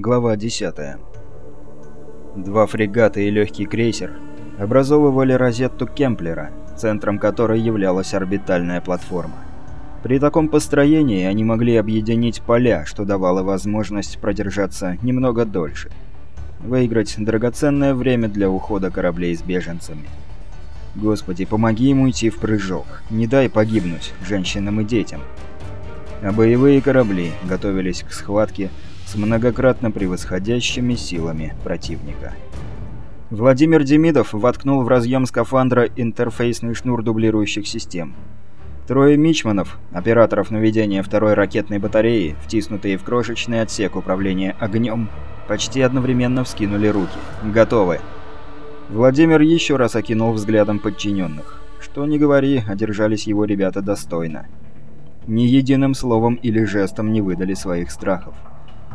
Глава 10. Два фрегата и легкий крейсер образовывали розетту Кемплера, центром которой являлась орбитальная платформа. При таком построении они могли объединить поля, что давало возможность продержаться немного дольше. Выиграть драгоценное время для ухода кораблей с беженцами. Господи, помоги ему идти в прыжок. Не дай погибнуть женщинам и детям. А боевые корабли готовились к схватке с многократно превосходящими силами противника. Владимир Демидов воткнул в разъем скафандра интерфейсный шнур дублирующих систем. Трое мичманов, операторов наведения второй ракетной батареи, втиснутые в крошечный отсек управления огнем, почти одновременно вскинули руки. Готовы. Владимир еще раз окинул взглядом подчиненных. Что ни говори, одержались его ребята достойно. Ни единым словом или жестом не выдали своих страхов.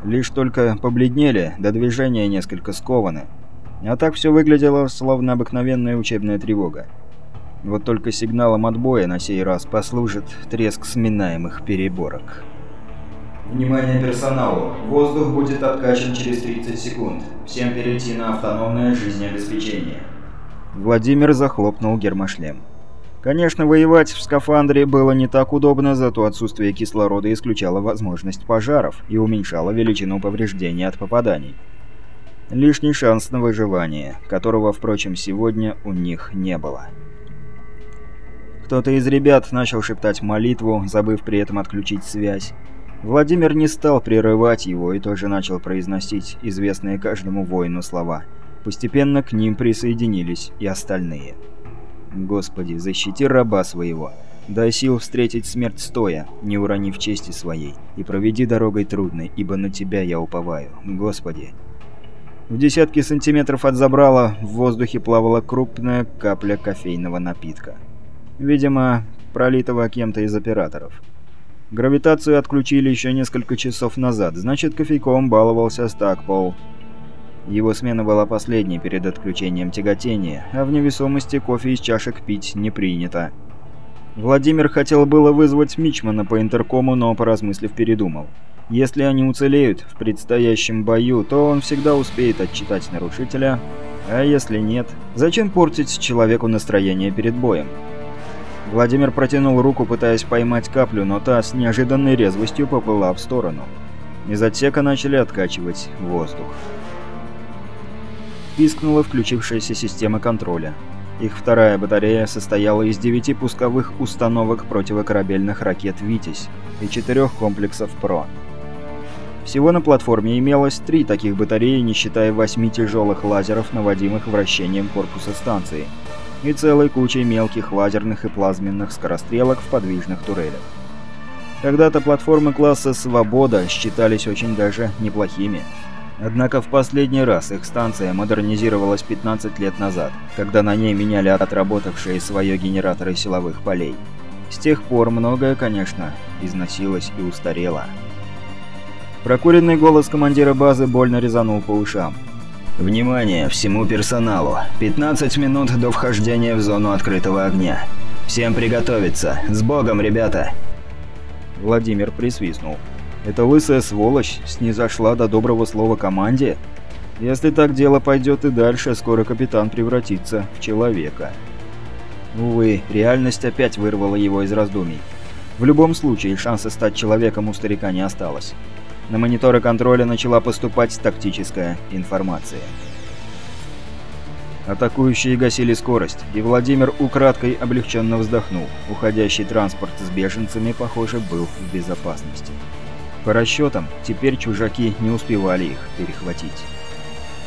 Лишь только побледнели, до движения несколько скованы. А так все выглядело словно обыкновенная учебная тревога. Вот только сигналом отбоя на сей раз послужит треск сминаемых переборок. Внимание персоналу! Воздух будет откачан через 30 секунд. Всем перейти на автономное жизнеобеспечение. Владимир захлопнул гермошлем. Конечно, воевать в скафандре было не так удобно, зато отсутствие кислорода исключало возможность пожаров и уменьшало величину повреждений от попаданий. Лишний шанс на выживание, которого, впрочем, сегодня у них не было. Кто-то из ребят начал шептать молитву, забыв при этом отключить связь. Владимир не стал прерывать его и тоже начал произносить известные каждому воину слова. Постепенно к ним присоединились и остальные. Господи, защити раба своего. Дай сил встретить смерть стоя, не уронив чести своей, и проведи дорогой трудной, ибо на тебя я уповаю. Господи. В десятки сантиметров от забрала в воздухе плавала крупная капля кофейного напитка. Видимо, пролитого кем-то из операторов. Гравитацию отключили еще несколько часов назад, значит, кофейком баловался Стакпол. Его смена была последней перед отключением тяготения, а в невесомости кофе из чашек пить не принято. Владимир хотел было вызвать Мичмана по интеркому, но, поразмыслив, передумал. Если они уцелеют в предстоящем бою, то он всегда успеет отчитать нарушителя, а если нет, зачем портить человеку настроение перед боем? Владимир протянул руку, пытаясь поймать каплю, но та с неожиданной резвостью поплыла в сторону. Из отсека начали откачивать воздух. Пискнула включившаяся система контроля. Их вторая батарея состояла из девяти пусковых установок противокорабельных ракет «Витязь» и четырех комплексов «Про». Всего на платформе имелось три таких батареи, не считая восьми тяжелых лазеров, наводимых вращением корпуса станции, и целой кучей мелких лазерных и плазменных скорострелок в подвижных турелях. Когда-то платформы класса «Свобода» считались очень даже неплохими. Однако в последний раз их станция модернизировалась 15 лет назад, когда на ней меняли отработавшие свое генераторы силовых полей. С тех пор многое, конечно, износилось и устарело. Прокуренный голос командира базы больно резанул по ушам. «Внимание всему персоналу! 15 минут до вхождения в зону открытого огня. Всем приготовиться! С Богом, ребята!» Владимир присвистнул. Эта лысая сволочь снизошла до доброго слова команде? Если так дело пойдет и дальше, скоро капитан превратится в человека. Увы, реальность опять вырвала его из раздумий. В любом случае, шанса стать человеком у старика не осталось. На мониторы контроля начала поступать тактическая информация. Атакующие гасили скорость, и Владимир украдкой облегченно вздохнул. Уходящий транспорт с беженцами, похоже, был в безопасности. По расчетам, теперь чужаки не успевали их перехватить.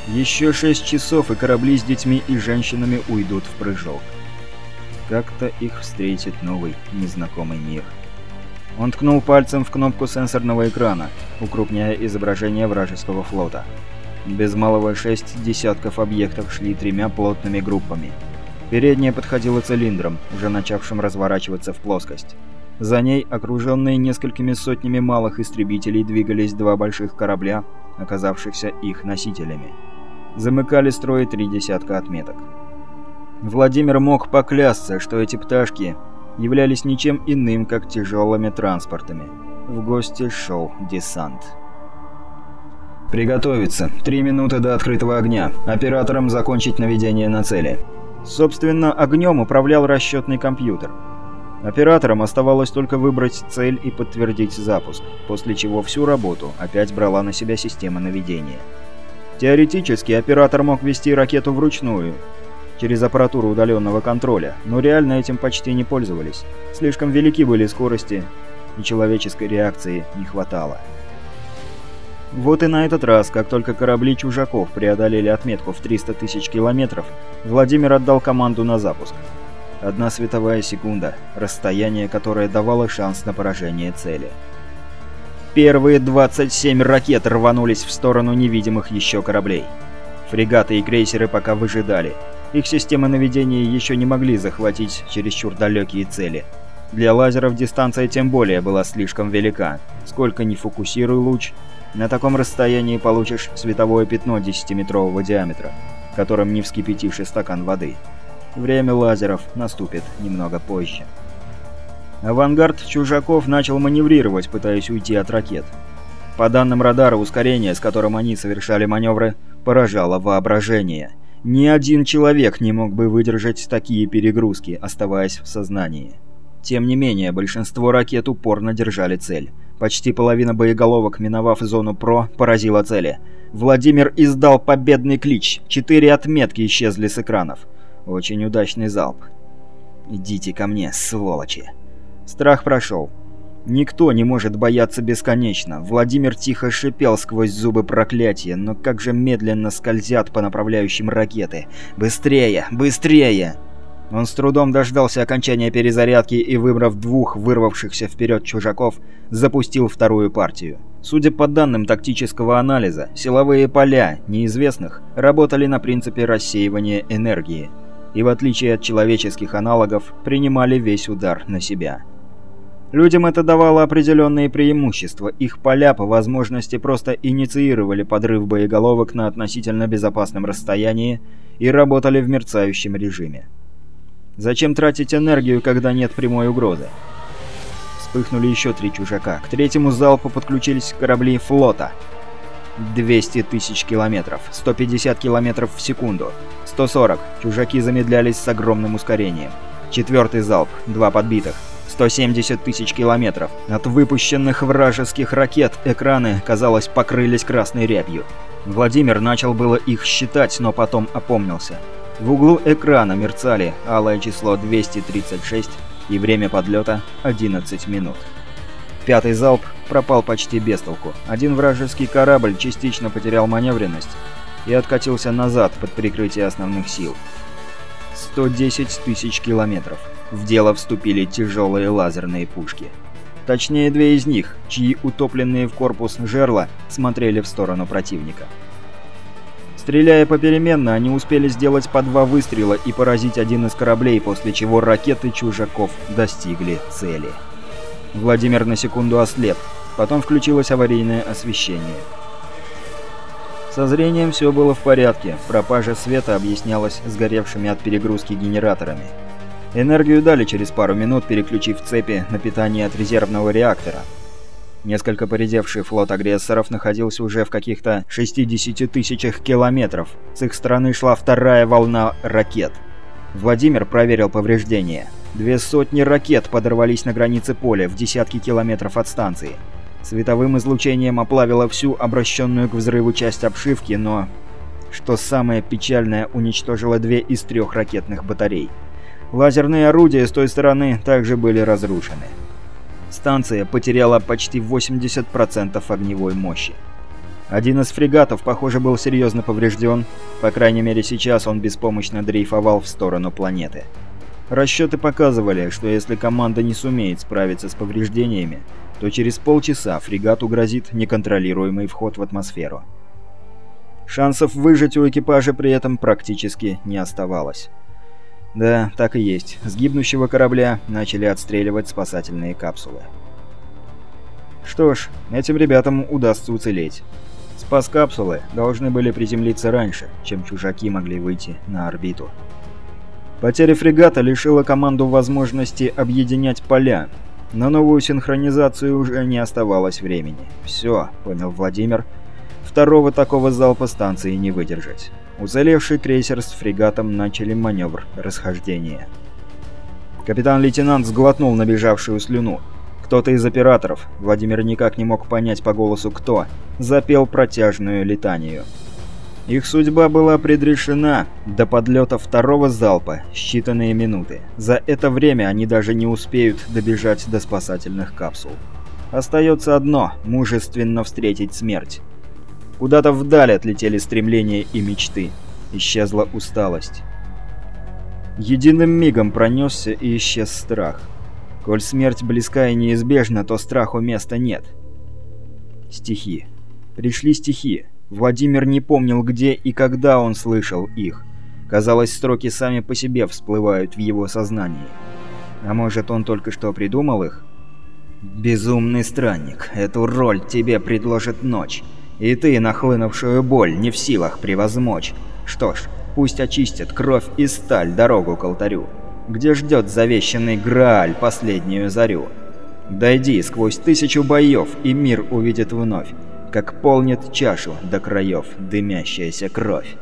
Еще шесть часов, и корабли с детьми и женщинами уйдут в прыжок. Как-то их встретит новый, незнакомый мир. Он ткнул пальцем в кнопку сенсорного экрана, укрупняя изображение вражеского флота. Без малого шесть десятков объектов шли тремя плотными группами. Передняя подходила цилиндром, уже начавшим разворачиваться в плоскость. За ней, окруженные несколькими сотнями малых истребителей, двигались два больших корабля, оказавшихся их носителями. Замыкали строй три десятка отметок. Владимир мог поклясться, что эти пташки являлись ничем иным, как тяжелыми транспортами. В гости шел десант. «Приготовиться. Три минуты до открытого огня. Операторам закончить наведение на цели». Собственно, огнем управлял расчетный компьютер. Операторам оставалось только выбрать цель и подтвердить запуск, после чего всю работу опять брала на себя система наведения. Теоретически оператор мог вести ракету вручную, через аппаратуру удаленного контроля, но реально этим почти не пользовались. Слишком велики были скорости, и человеческой реакции не хватало. Вот и на этот раз, как только корабли чужаков преодолели отметку в 300 тысяч километров, Владимир отдал команду на запуск. Одна световая секунда, расстояние, которое давало шанс на поражение цели. Первые 27 ракет рванулись в сторону невидимых еще кораблей. Фрегаты и крейсеры пока выжидали. Их системы наведения еще не могли захватить чересчур далекие цели. Для лазеров дистанция тем более была слишком велика. Сколько ни фокусируй луч, на таком расстоянии получишь световое пятно 10-метрового диаметра, которым не вскипятишь и стакан воды. Время лазеров наступит немного позже. Авангард чужаков начал маневрировать, пытаясь уйти от ракет. По данным радара, ускорение, с которым они совершали маневры, поражало воображение. Ни один человек не мог бы выдержать такие перегрузки, оставаясь в сознании. Тем не менее, большинство ракет упорно держали цель. Почти половина боеголовок, миновав зону ПРО, поразила цели. Владимир издал победный клич. Четыре отметки исчезли с экранов. Очень удачный залп. «Идите ко мне, сволочи!» Страх прошел. Никто не может бояться бесконечно. Владимир тихо шипел сквозь зубы проклятия, но как же медленно скользят по направляющим ракеты. «Быстрее! Быстрее!» Он с трудом дождался окончания перезарядки и, выбрав двух вырвавшихся вперед чужаков, запустил вторую партию. Судя по данным тактического анализа, силовые поля неизвестных работали на принципе рассеивания энергии и, в отличие от человеческих аналогов, принимали весь удар на себя. Людям это давало определенные преимущества, их поля по возможности просто инициировали подрыв боеголовок на относительно безопасном расстоянии и работали в мерцающем режиме. Зачем тратить энергию, когда нет прямой угрозы? Вспыхнули еще три чужака. К третьему залпу подключились корабли флота. 200 тысяч километров, 150 километров в секунду, 140. Чужаки замедлялись с огромным ускорением. Четвертый залп, два подбитых. 170 тысяч километров. От выпущенных вражеских ракет экраны, казалось, покрылись красной рябью. Владимир начал было их считать, но потом опомнился. В углу экрана мерцали алое число 236 и время подлета 11 минут. Пятый залп пропал почти без толку. Один вражеский корабль частично потерял маневренность и откатился назад под прикрытие основных сил. 110 тысяч километров. В дело вступили тяжелые лазерные пушки. Точнее, две из них, чьи утопленные в корпус жерла смотрели в сторону противника. Стреляя попеременно, они успели сделать по два выстрела и поразить один из кораблей, после чего ракеты чужаков достигли цели. Владимир на секунду ослеп, потом включилось аварийное освещение. Со зрением все было в порядке, пропажа света объяснялась сгоревшими от перегрузки генераторами. Энергию дали через пару минут, переключив цепи на питание от резервного реактора. Несколько поредевший флот агрессоров находился уже в каких-то 60 тысячах километров. С их стороны шла вторая волна ракет. Владимир проверил повреждения. Две сотни ракет подорвались на границе поля в десятки километров от станции. Световым излучением оплавило всю обращенную к взрыву часть обшивки, но... Что самое печальное, уничтожило две из трех ракетных батарей. Лазерные орудия с той стороны также были разрушены. Станция потеряла почти 80% огневой мощи. Один из фрегатов, похоже, был серьезно поврежден, по крайней мере сейчас он беспомощно дрейфовал в сторону планеты. Расчеты показывали, что если команда не сумеет справиться с повреждениями, то через полчаса фрегату грозит неконтролируемый вход в атмосферу. Шансов выжить у экипажа при этом практически не оставалось. Да, так и есть. С гибнущего корабля начали отстреливать спасательные капсулы. Что ж, этим ребятам удастся уцелеть. Спас-капсулы должны были приземлиться раньше, чем чужаки могли выйти на орбиту. Потеря фрегата лишила команду возможности объединять поля. На новую синхронизацию уже не оставалось времени. «Все», — понял Владимир, — второго такого залпа станции не выдержать. Уцелевший крейсер с фрегатом начали маневр расхождения. Капитан-лейтенант сглотнул набежавшую слюну. Кто-то из операторов, Владимир никак не мог понять по голосу кто, запел протяжную летанию. Их судьба была предрешена до подлета второго залпа, считанные минуты. За это время они даже не успеют добежать до спасательных капсул. Остается одно – мужественно встретить смерть. Куда-то вдаль отлетели стремления и мечты. Исчезла усталость. Единым мигом пронесся и исчез страх. Коль смерть близка и неизбежна, то страху места нет. Стихи. Пришли стихи. Владимир не помнил, где и когда он слышал их. Казалось, строки сами по себе всплывают в его сознании. А может, он только что придумал их? «Безумный странник, эту роль тебе предложит ночь, и ты, нахлынувшую боль, не в силах превозмочь. Что ж, пусть очистит кровь и сталь дорогу к алтарю, где ждет завещанный Грааль последнюю зарю. Дойди сквозь тысячу боев, и мир увидит вновь как полнит чашу до краев дымящаяся кровь.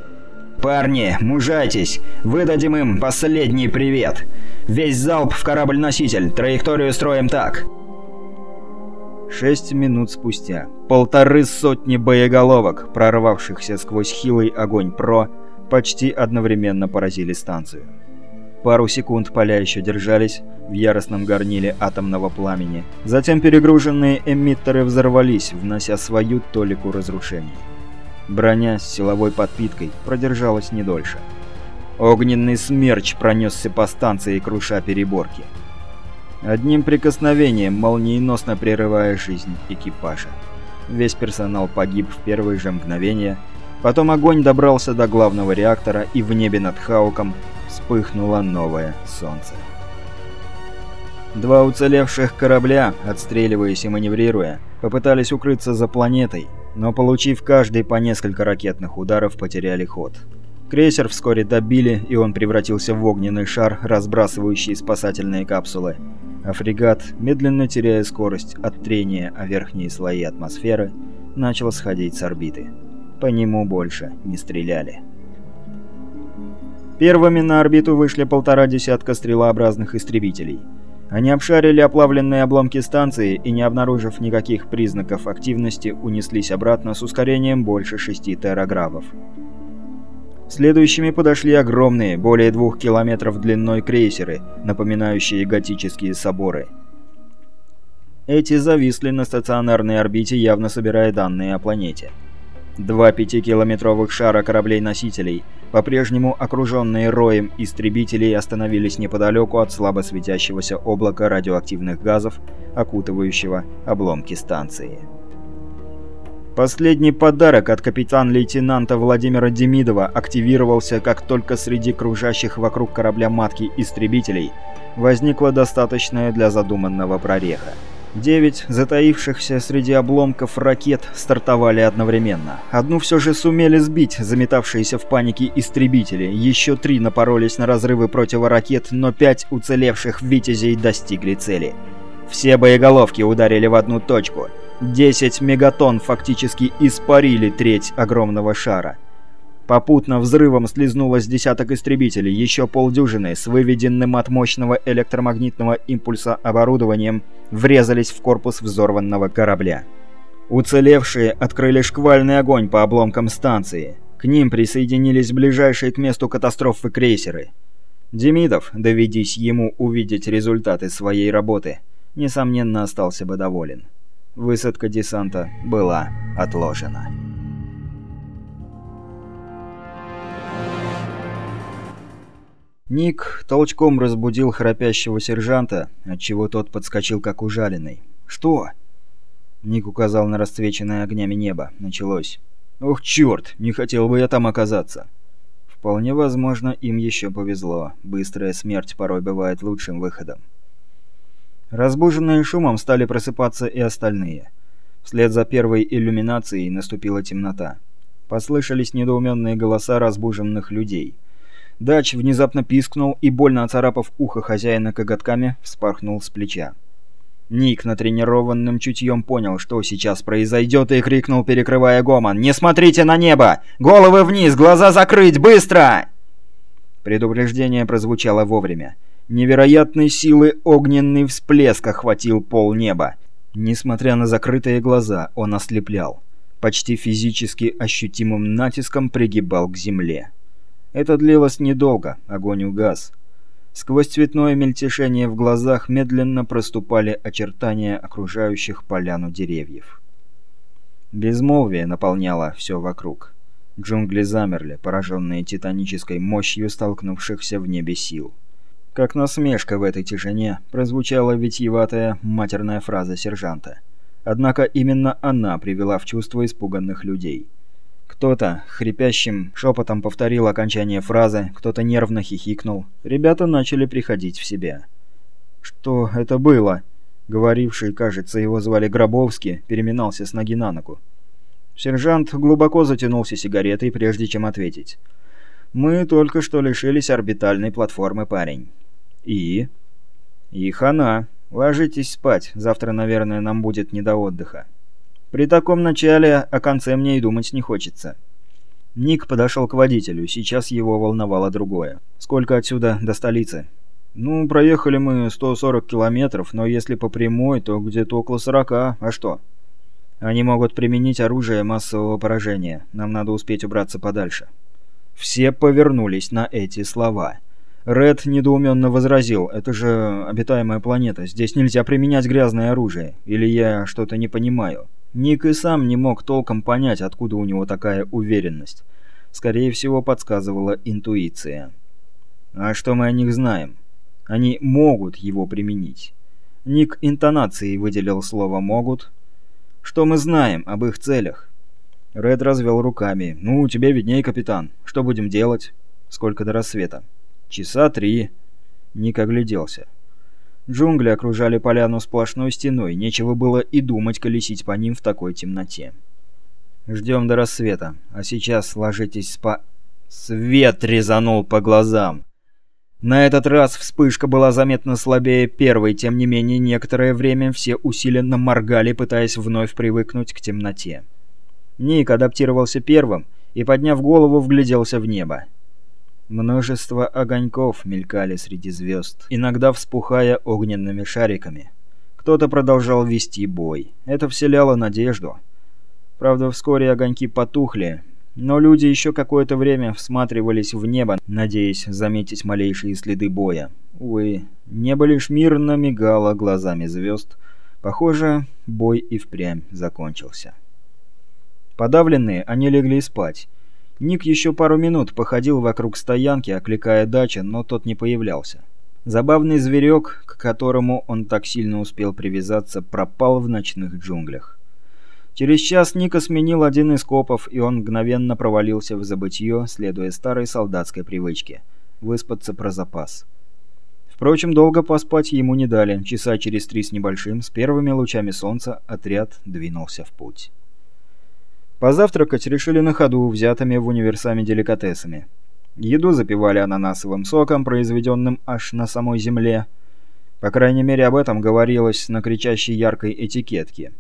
«Парни, мужайтесь! Выдадим им последний привет! Весь залп в корабль-носитель, траекторию строим так!» Шесть минут спустя полторы сотни боеголовок, прорвавшихся сквозь хилый огонь ПРО, почти одновременно поразили станцию. Пару секунд поля еще держались в яростном горниле атомного пламени. Затем перегруженные эмиттеры взорвались, внося свою толику разрушений. Броня с силовой подпиткой продержалась не дольше. Огненный смерч пронесся по станции, круша переборки. Одним прикосновением, молниеносно прерывая жизнь экипажа. Весь персонал погиб в первые же мгновения. Потом огонь добрался до главного реактора, и в небе над Хауком вспыхнуло новое солнце. Два уцелевших корабля, отстреливаясь и маневрируя, попытались укрыться за планетой, но получив каждый по несколько ракетных ударов, потеряли ход. Крейсер вскоре добили, и он превратился в огненный шар, разбрасывающий спасательные капсулы, а фрегат, медленно теряя скорость от трения о верхние слои атмосферы, начал сходить с орбиты. По нему больше не стреляли. Первыми на орбиту вышли полтора десятка стрелообразных истребителей. Они обшарили оплавленные обломки станции и, не обнаружив никаких признаков активности, унеслись обратно с ускорением больше 6 терагравов. Следующими подошли огромные, более двух километров длиной крейсеры, напоминающие готические соборы. Эти зависли на стационарной орбите, явно собирая данные о планете. Два пятикилометровых шара кораблей-носителей, по-прежнему окруженные роем истребителей, остановились неподалеку от слабо светящегося облака радиоактивных газов, окутывающего обломки станции. Последний подарок от капитан-лейтенанта Владимира Демидова активировался, как только среди кружащих вокруг корабля матки истребителей возникла достаточная для задуманного прореха. Девять затаившихся среди обломков ракет стартовали одновременно. Одну все же сумели сбить заметавшиеся в панике истребители, еще три напоролись на разрывы противоракет, но пять уцелевших «Витязей» достигли цели. Все боеголовки ударили в одну точку. Десять мегатонн фактически испарили треть огромного шара. Попутно взрывом слезнулось десяток истребителей, еще полдюжины с выведенным от мощного электромагнитного импульса оборудованием врезались в корпус взорванного корабля. Уцелевшие открыли шквальный огонь по обломкам станции. К ним присоединились ближайшие к месту катастрофы крейсеры. Демидов, доведись ему увидеть результаты своей работы, несомненно остался бы доволен. Высадка десанта была отложена. Ник толчком разбудил храпящего сержанта, отчего тот подскочил как ужаленный. «Что?» Ник указал на расцвеченное огнями небо. Началось. «Ох, черт! Не хотел бы я там оказаться!» Вполне возможно, им еще повезло. Быстрая смерть порой бывает лучшим выходом. Разбуженные шумом стали просыпаться и остальные. Вслед за первой иллюминацией наступила темнота. Послышались недоуменные голоса разбуженных людей. Дач внезапно пискнул и, больно оцарапав ухо хозяина коготками, вспорхнул с плеча. Ник натренированным чутьем понял, что сейчас произойдет, и крикнул, перекрывая гомон. «Не смотрите на небо! Головы вниз! Глаза закрыть! Быстро!» Предупреждение прозвучало вовремя. Невероятной силы огненный всплеск охватил пол неба. Несмотря на закрытые глаза, он ослеплял. Почти физически ощутимым натиском пригибал к земле. Это длилось недолго, огонь угас. Сквозь цветное мельтешение в глазах медленно проступали очертания окружающих поляну деревьев. Безмолвие наполняло все вокруг. Джунгли замерли, пораженные титанической мощью столкнувшихся в небе сил. Как насмешка в этой тишине прозвучала витьеватая матерная фраза сержанта. Однако именно она привела в чувство испуганных людей. Кто-то хрипящим шепотом повторил окончание фразы, кто-то нервно хихикнул. Ребята начали приходить в себя. «Что это было?» Говоривший, кажется, его звали Гробовский, переминался с ноги на ногу. Сержант глубоко затянулся сигаретой, прежде чем ответить. «Мы только что лишились орбитальной платформы, парень». «И?» «И хана. Ложитесь спать, завтра, наверное, нам будет не до отдыха». При таком начале о конце мне и думать не хочется. Ник подошел к водителю, сейчас его волновало другое. Сколько отсюда до столицы? Ну, проехали мы 140 километров, но если по прямой, то где-то около 40, а что? Они могут применить оружие массового поражения, нам надо успеть убраться подальше. Все повернулись на эти слова. Ред недоуменно возразил, это же обитаемая планета, здесь нельзя применять грязное оружие, или я что-то не понимаю. Ник и сам не мог толком понять, откуда у него такая уверенность. Скорее всего, подсказывала интуиция. А что мы о них знаем? Они могут его применить. Ник интонацией выделил слово «могут». Что мы знаем об их целях? Ред развел руками. «Ну, тебе видней, капитан. Что будем делать?» «Сколько до рассвета?» «Часа три». Ник огляделся. Джунгли окружали поляну сплошной стеной, нечего было и думать колесить по ним в такой темноте. «Ждем до рассвета, а сейчас ложитесь спа...» Свет резанул по глазам. На этот раз вспышка была заметно слабее первой, тем не менее некоторое время все усиленно моргали, пытаясь вновь привыкнуть к темноте. Ник адаптировался первым и, подняв голову, вгляделся в небо. Множество огоньков мелькали среди звезд, иногда вспухая огненными шариками. Кто-то продолжал вести бой. Это вселяло надежду. Правда, вскоре огоньки потухли, но люди еще какое-то время всматривались в небо, надеясь заметить малейшие следы боя. Увы, небо лишь мирно мигало глазами звезд. Похоже, бой и впрямь закончился. Подавленные, они легли спать. Ник еще пару минут походил вокруг стоянки, окликая дача, но тот не появлялся. Забавный зверек, к которому он так сильно успел привязаться, пропал в ночных джунглях. Через час Ника сменил один из копов, и он мгновенно провалился в забытье, следуя старой солдатской привычке – выспаться про запас. Впрочем, долго поспать ему не дали. Часа через три с небольшим, с первыми лучами солнца, отряд двинулся в путь. Позавтракать решили на ходу, взятыми в универсаме деликатесами. Еду запивали ананасовым соком, произведенным аж на самой земле. По крайней мере, об этом говорилось на кричащей яркой этикетке.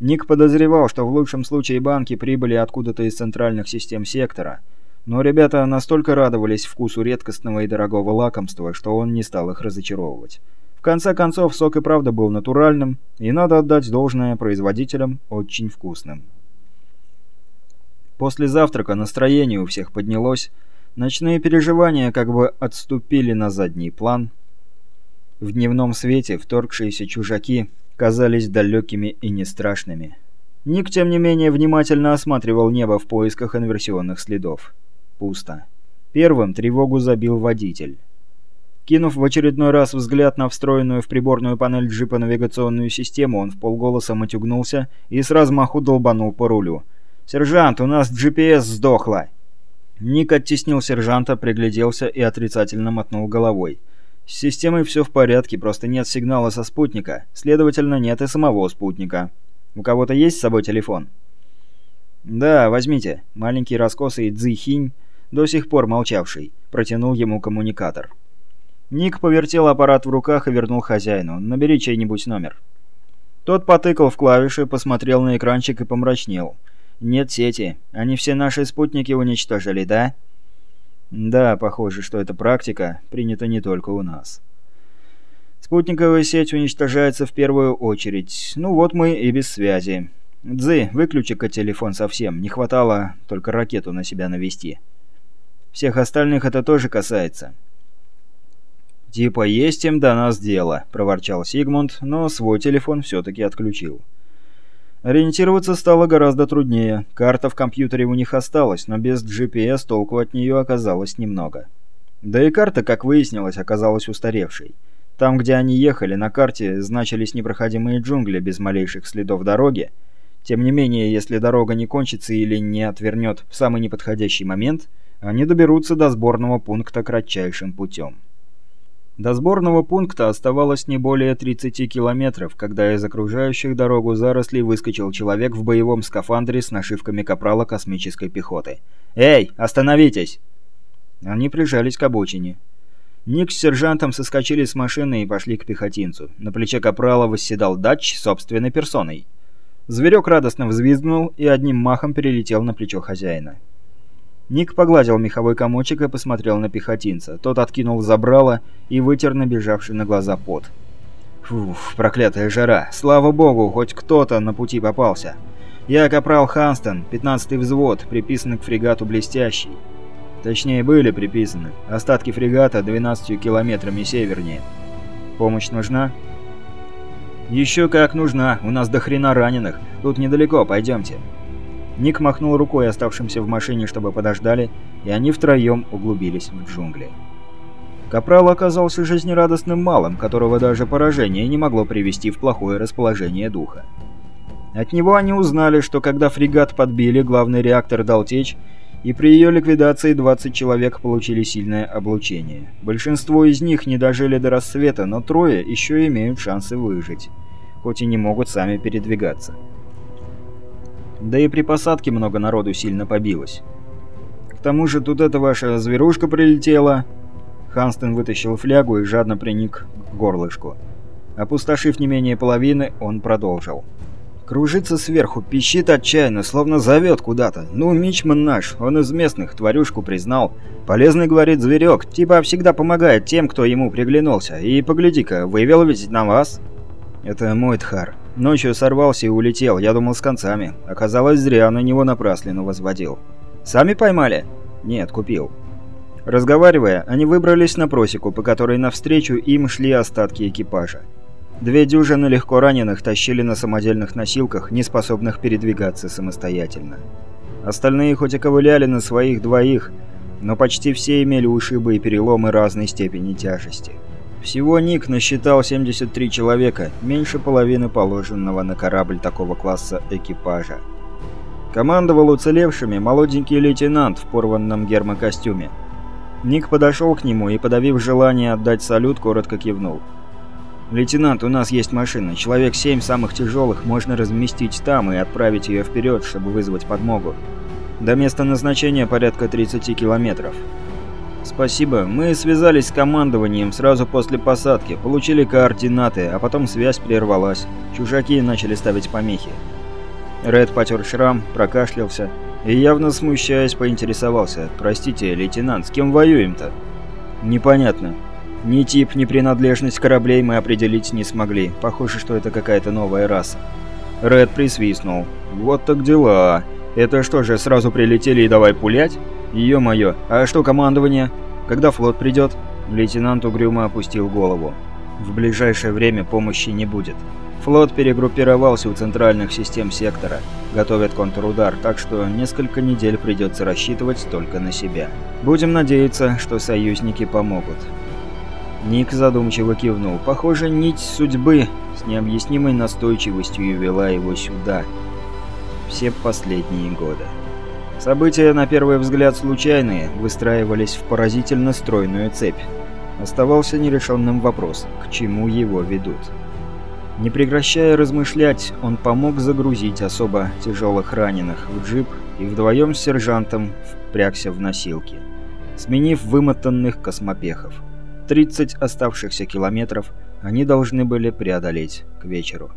Ник подозревал, что в лучшем случае банки прибыли откуда-то из центральных систем сектора, но ребята настолько радовались вкусу редкостного и дорогого лакомства, что он не стал их разочаровывать. В конце концов, сок и правда был натуральным, и надо отдать должное производителям очень вкусным. После завтрака настроение у всех поднялось, ночные переживания как бы отступили на задний план. В дневном свете вторгшиеся чужаки казались далекими и нестрашными. Ник, тем не менее, внимательно осматривал небо в поисках инверсионных следов. Пусто. Первым тревогу забил водитель. Кинув в очередной раз взгляд на встроенную в приборную панель джипа навигационную систему, он в полголоса матюгнулся и с размаху долбанул по рулю – «Сержант, у нас GPS сдохла!» Ник оттеснил сержанта, пригляделся и отрицательно мотнул головой. С системой все в порядке, просто нет сигнала со спутника, следовательно, нет и самого спутника. У кого-то есть с собой телефон? «Да, возьмите». Маленький раскосый Цзихинь, до сих пор молчавший, протянул ему коммуникатор. Ник повертел аппарат в руках и вернул хозяину. «Набери чей-нибудь номер». Тот потыкал в клавиши, посмотрел на экранчик и помрачнел. «Нет сети. Они все наши спутники уничтожили, да?» «Да, похоже, что эта практика принята не только у нас». «Спутниковая сеть уничтожается в первую очередь. Ну вот мы и без связи. Дзы, выключи-ка телефон совсем. Не хватало только ракету на себя навести. Всех остальных это тоже касается». «Типа есть им до нас дело», — проворчал Сигмунд, но свой телефон все-таки отключил. Ориентироваться стало гораздо труднее. Карта в компьютере у них осталась, но без GPS толку от нее оказалось немного. Да и карта, как выяснилось, оказалась устаревшей. Там, где они ехали, на карте значились непроходимые джунгли без малейших следов дороги. Тем не менее, если дорога не кончится или не отвернет в самый неподходящий момент, они доберутся до сборного пункта кратчайшим путем. До сборного пункта оставалось не более 30 километров, когда из окружающих дорогу зарослей выскочил человек в боевом скафандре с нашивками капрала космической пехоты. «Эй, остановитесь!» Они прижались к обочине. Ник с сержантом соскочили с машины и пошли к пехотинцу. На плече капрала восседал дач собственной персоной. Зверек радостно взвизгнул и одним махом перелетел на плечо хозяина. Ник погладил меховой комочек и посмотрел на пехотинца. Тот откинул забрало и вытер набежавший на глаза пот. Фух, проклятая жара. Слава богу, хоть кто-то на пути попался. Я капрал Ханстон, 15-й взвод, приписан к фрегату «Блестящий». Точнее, были приписаны. Остатки фрегата 12 километрами севернее. Помощь нужна? Еще как нужна. У нас до хрена раненых. Тут недалеко, пойдемте. Ник махнул рукой оставшимся в машине, чтобы подождали, и они втроем углубились в джунгли. Капрал оказался жизнерадостным малым, которого даже поражение не могло привести в плохое расположение духа. От него они узнали, что когда фрегат подбили, главный реактор дал течь, и при ее ликвидации 20 человек получили сильное облучение. Большинство из них не дожили до рассвета, но трое еще имеют шансы выжить, хоть и не могут сами передвигаться. Да и при посадке много народу сильно побилось. К тому же тут эта ваша зверушка прилетела. Ханстен вытащил флягу и жадно приник к горлышку. Опустошив не менее половины, он продолжил. Кружится сверху, пищит отчаянно, словно зовет куда-то. Ну, Мичман наш, он из местных, тварюшку признал. Полезный, говорит, зверек, типа всегда помогает тем, кто ему приглянулся. И погляди-ка, вывел ведь на вас. Это мой Тхар. Ночью сорвался и улетел, я думал с концами. Оказалось, зря на него напраслину возводил. Сами поймали? Нет, купил. Разговаривая, они выбрались на просеку, по которой навстречу им шли остатки экипажа. Две дюжины легко раненых тащили на самодельных носилках, не способных передвигаться самостоятельно. Остальные хоть и ковыляли на своих двоих, но почти все имели ушибы и переломы разной степени тяжести. Всего Ник насчитал 73 человека, меньше половины положенного на корабль такого класса экипажа. Командовал уцелевшими молоденький лейтенант в порванном гермокостюме. Ник подошел к нему и, подавив желание отдать салют, коротко кивнул. «Лейтенант, у нас есть машина. Человек семь самых тяжелых можно разместить там и отправить ее вперед, чтобы вызвать подмогу. До места назначения порядка 30 километров. «Спасибо. Мы связались с командованием сразу после посадки, получили координаты, а потом связь прервалась. Чужаки начали ставить помехи». Ред потер шрам, прокашлялся и, явно смущаясь, поинтересовался. «Простите, лейтенант, с кем воюем-то?» «Непонятно. Ни тип, ни принадлежность кораблей мы определить не смогли. Похоже, что это какая-то новая раса». Ред присвистнул. «Вот так дела. Это что же, сразу прилетели и давай пулять?» «Ё-моё, а что командование? Когда флот придет?» Лейтенант угрюмо опустил голову. «В ближайшее время помощи не будет. Флот перегруппировался у центральных систем сектора, готовят контрудар, так что несколько недель придется рассчитывать только на себя. Будем надеяться, что союзники помогут». Ник задумчиво кивнул. Похоже, нить судьбы с необъяснимой настойчивостью вела его сюда. Все последние годы. События, на первый взгляд случайные, выстраивались в поразительно стройную цепь. Оставался нерешенным вопрос, к чему его ведут. Не прекращая размышлять, он помог загрузить особо тяжелых раненых в джип и вдвоем с сержантом впрягся в носилки, сменив вымотанных космопехов. 30 оставшихся километров они должны были преодолеть к вечеру.